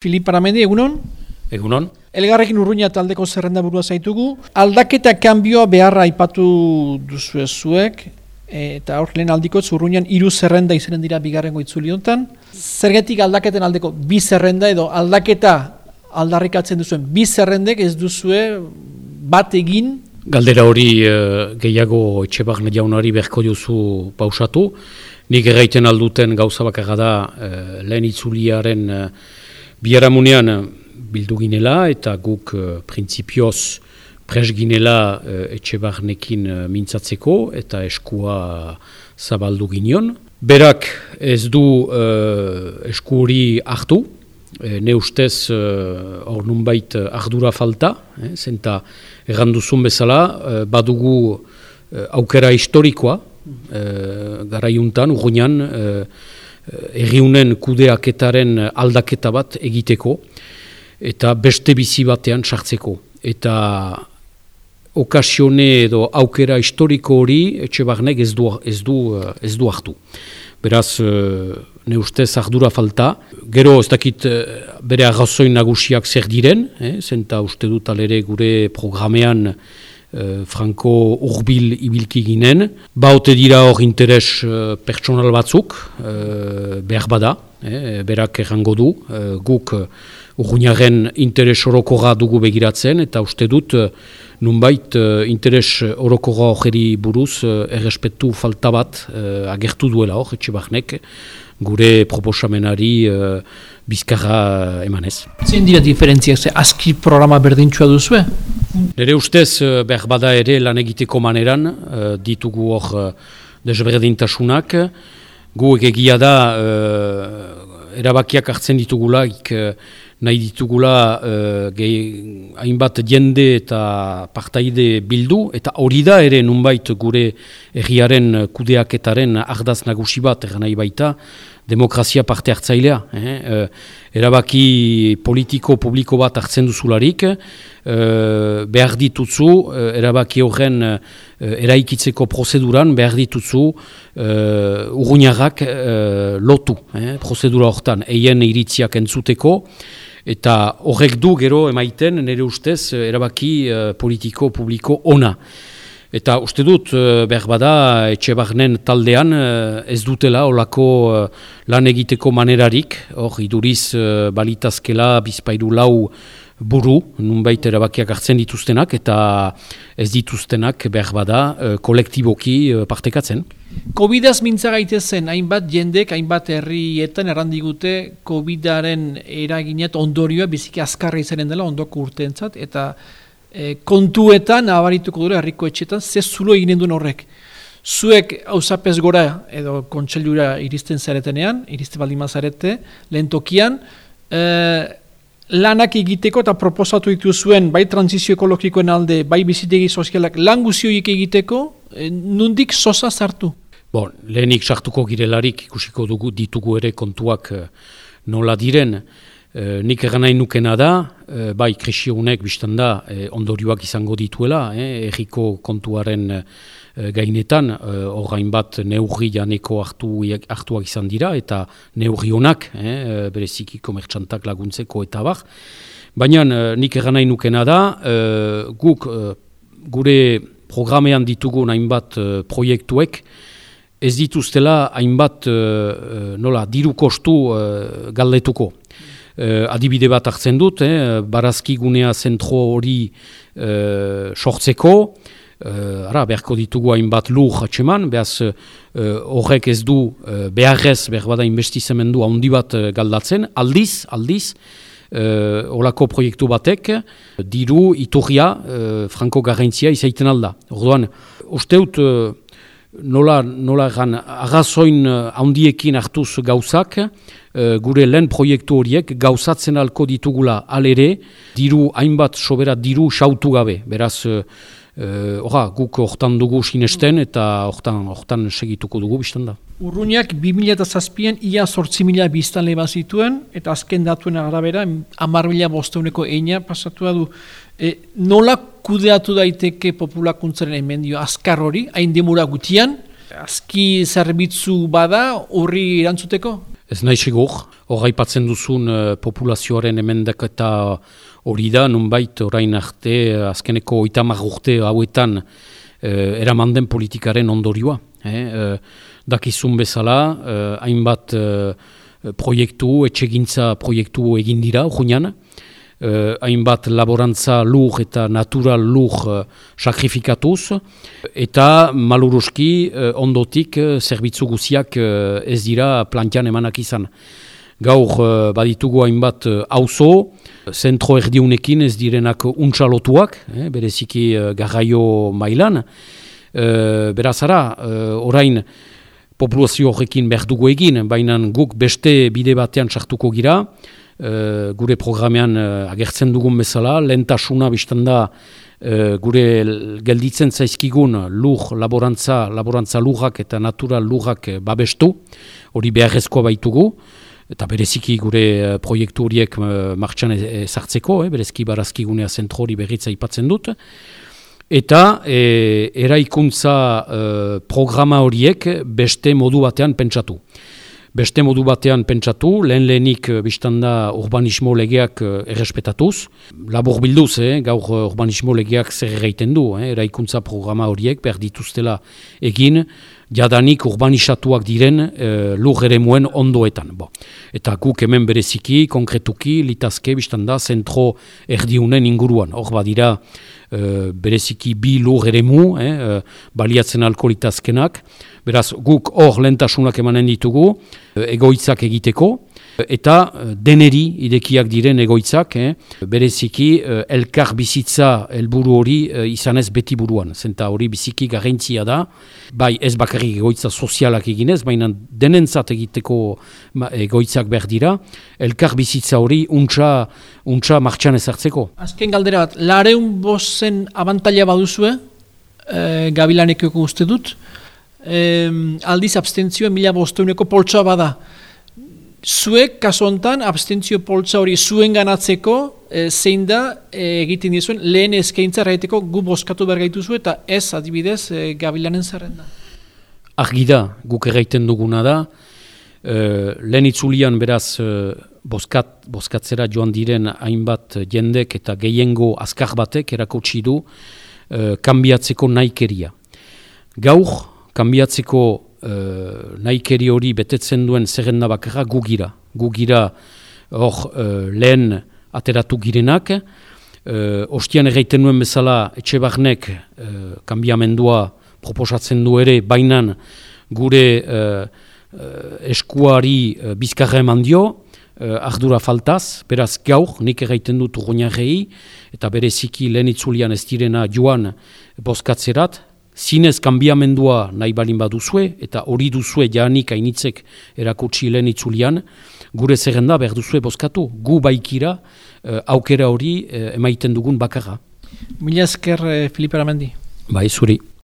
Filip Paramendi, egunon? Egunon. Elgarrekin urruina taldeko zerrenda burua zaitugu. Aldaketa kanbioa beharra aipatu duzu zuek, eta hor lehen aldiko urruinan hiru zerrenda izanen dira bigarrengo itzuli honetan. Zergetik aldaketen aldeko bi zerrenda edo aldaketa aldarrikatzen duzuen bi zerrendek ez duzue bat egin? Galdera hori uh, gehiago etxe barne jaunari berko duzu pausatu. Nik erraiten alduten gauza bakarra da uh, lehen itzuliaren uh, Biaramunean eh, bildu ginela eta guk uh, printzipioz pres ginela uh, etxe barnekin uh, mintzatzeko eta eskua zabaldu ginion. Berak ez du uh, esku hori hartu, e, ne ustez hor uh, nunbait ardura falta, eh, zenta erranduzun bezala, badugu aukera historikoa, uh, garaiuntan, urruinan, Eh, erriunen kudeaketaren aldaketa bat egiteko eta beste bizi batean sartzeko. Eta okasione edo aukera historiko hori etxe barnek ez du, ez du, eh, ez du hartu. Beraz, eh, ne ustez ardura falta. Gero ez dakit bere arrazoin nagusiak zer diren, eh? zenta uste dut alere gure programean Eh, Franco urbil ibilki ginen. Baute dira hor interes uh, pertsonal batzuk, uh, behar bada, eh, berak errango du, uh, guk uh, urruñaren interes orokorra dugu begiratzen, eta uste dut, uh, nunbait uh, interes orokorra hori buruz, uh, errespetu falta bat uh, agertu duela hor, etxe gure proposamenari uh, bizkarra emanez. Zein dira diferentziak, ze aski programa berdintxua duzue? Nere ustez, eh, behar bada ere lan egiteko maneran, uh, ditugu hor uh, desberdintasunak. Gu egia da, uh, erabakiak hartzen ditugula, ik, uh, nahi ditugula uh, hainbat jende eta partaide bildu, eta hori da ere nunbait gure erriaren kudeaketaren ardaz nagusi bat, nahi baita, demokrazia parte hartzailea. Eh? eh? erabaki politiko publiko bat hartzen duzularik, eh, behar dituzu, erabaki horren eh, eraikitzeko prozeduran, behar dituzu urruñarrak eh, lotu, eh? prozedura hortan, eien iritziak entzuteko, eta horrek du gero emaiten, nire ustez, erabaki politiko publiko ona. Eta uste dut, eh, behar bada, etxe barnen taldean eh, ez dutela olako eh, lan egiteko manerarik, hor, iduriz balitazkela bizpairu lau buru, nunbait erabakiak hartzen dituztenak, eta ez dituztenak behar bada kolektiboki partekatzen. Covidaz mintza gaitezen, hainbat jendek, hainbat herrietan errandigute Covidaren eraginet ondorioa biziki azkarra izanen dela ondoko urteentzat, eta e, kontuetan abarituko dure herriko etxetan ze zulo eginen duen horrek. Zuek hausapez gora edo kontseilura iristen zaretenean, iriste baldima zarete, lehen tokian, e, lanak egiteko eta proposatu ditu zuen bai transizio ekologikoen alde, bai bizitegi sozialak lan guzioik egiteko, e, nundik sosa sartu? Bon, lehenik sartuko girelarik ikusiko dugu ditugu ere kontuak nola diren, E, nik egan nukena da, e, bai, krisi honek biztan da, e, ondorioak izango dituela, e, erriko kontuaren e, gainetan, horrein e, bat neurri janeko hartu, hartuak izan dira, eta neurri honak, e, bereziki komertxantak laguntzeko eta bar. Baina nik egan nukena da, e, guk gure programean ditugu hainbat proiektuek, ez dituztela hainbat nola, diru kostu galdetuko uh, adibide bat hartzen dut, eh, barazki gunea zentro hori uh, sortzeko, uh, ara, beharko ditugu hainbat lur atseman, behaz horrek ez du uh, beharrez, behar bada investizemendu handi bat uh, galdatzen, aldiz, aldiz, uh, olako proiektu batek, diru, iturria, uh, franko garrantzia izaiten alda. Orduan, usteut, uh, nola, nola gan, agazoin handiekin hartuz gauzak, Eh, gure lehen proiektu horiek gauzatzen alko ditugula alere, diru hainbat sobera diru sautu gabe. Beraz, uh, guk hortan dugu sinesten eta hortan, hortan segituko dugu biztan da. Urruñak 2008an ia sortzi mila biztan leba zituen, eta azken datuen arabera, amar mila bosteuneko eina pasatua du. E, nola kudeatu daiteke populakuntzaren emendio azkar hori, hain demura gutian, azki zerbitzu bada horri erantzuteko? Ez nahi segur, hori patzen duzun uh, populazioaren emendak eta hori da, nunbait orain arte, azkeneko oitamar urte hauetan uh, eraman den politikaren ondorioa. Eh? Uh, dakizun bezala, uh, hainbat proiektu, etxegintza proiektu egin dira, juinan, uh, hainbat laborantza lur eta natural lur uh, sakrifikatuz, eta maluruski uh, ondotik uh, zerbitzu guziak ez dira plantian emanak izan. Gaur baditugu hainbat auzo, zentro erdiunekin ez direnak untsalotuak, eh, bereziki garraio mailan, uh, berazara, orain, populazio horrekin behar egin, baina guk beste bide batean sartuko gira, uh, gure programean uh, agertzen dugun bezala, lehentasuna biztan da uh, gure gelditzen zaizkigun lur laborantza, laborantza lurrak eta natural lurrak babestu, hori beharrezkoa baitugu, eta bereziki gure proiektu horiek martxan ezartzeko, eh, berezki barazki gunea zentro hori berritza ipatzen dut, eta e, eraikuntza programa horiek beste modu batean pentsatu beste modu batean pentsatu, lehen lehenik eh, biztanda urbanismo legeak eh, errespetatuz. Labur bilduz, eh, gaur eh, urbanismo legeak zer egiten du, eh, eraikuntza programa horiek behar dituztela egin, jadanik urbanisatuak diren eh, lur ere muen ondoetan. Bo. Eta guk hemen bereziki, konkretuki, litazke biztanda zentro erdiunen inguruan. Hor badira uh, bereziki bi lur ere mu, eh, baliatzen alkoholitazkenak, Beraz, guk hor lentasunak emanen ditugu, eh, egoitzak egiteko, eta eh, deneri idekiak diren egoitzak, eh, bereziki eh, elkar bizitza helburu hori eh, izanez beti buruan. Zenta hori biziki garrantzia da, bai ez bakarrik egoitza sozialak eginez, baina denentzat egiteko egoitzak behar dira, elkar bizitza hori untxa, untxa martxan ezartzeko. Azken galdera bat, lareun bozen abantaila baduzue, eh, gabilaneko uste dut, eh, aldiz abstentzioa mila bosteuneko poltsa bada. Zuek, kaso hontan, abstentzio poltsa hori zuen ganatzeko, e, zein da e, egiten dizuen, lehen eskaintza raiteko gu boskatu bergaitu zu eta ez adibidez e, gabilanen zerrenda. Argi da, guk egiten duguna da, e, lehen itzulian beraz e, boskat, boskatzera joan diren hainbat jendek eta gehiengo azkar batek erakutsi du e, kanbiatzeko naikeria. Gaur, kanbiatzeko uh, naikeri hori betetzen duen zerrenda bakarra gugira. Gugira hor uh, lehen ateratu girenak, uh, ostian erraiten nuen bezala etxe barnek uh, kanbiamendua proposatzen du ere, bainan gure uh, eskuari uh, bizkarra eman dio, ardura faltaz, beraz gaur, nik erraiten dut urgoinarrei, eta bereziki lehen itzulian ez direna joan boskatzerat, zinez kanbiamendua nahi balin baduzue, eta hori duzue janik hainitzek erakutsi lehen itzulian, gure zerrenda behar duzue bozkatu, gu baikira uh, aukera hori uh, emaiten dugun bakarra. Mila esker, uh, Filipe Aramendi. Bai, zuri.